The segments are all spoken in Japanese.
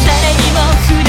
誰にも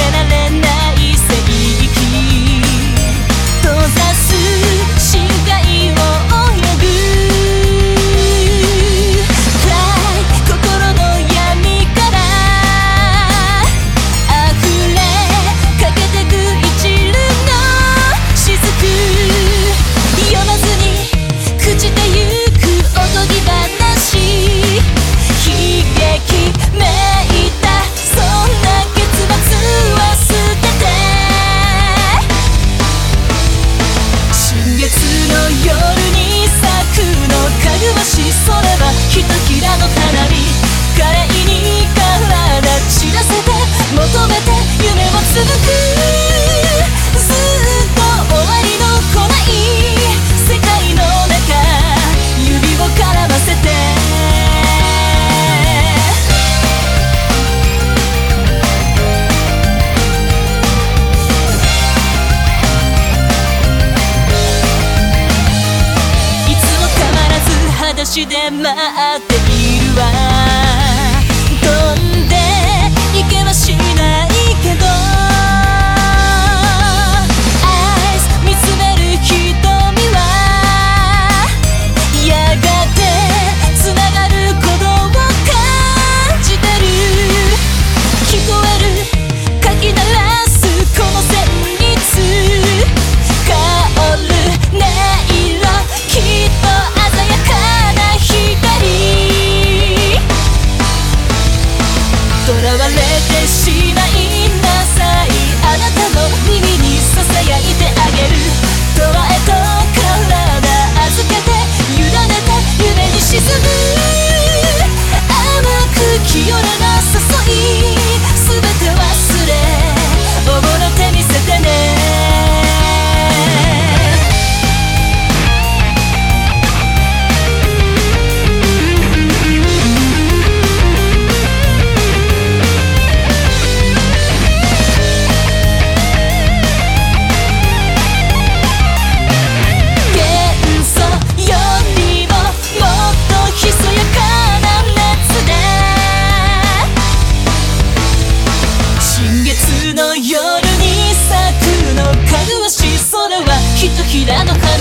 私で待っているわらの風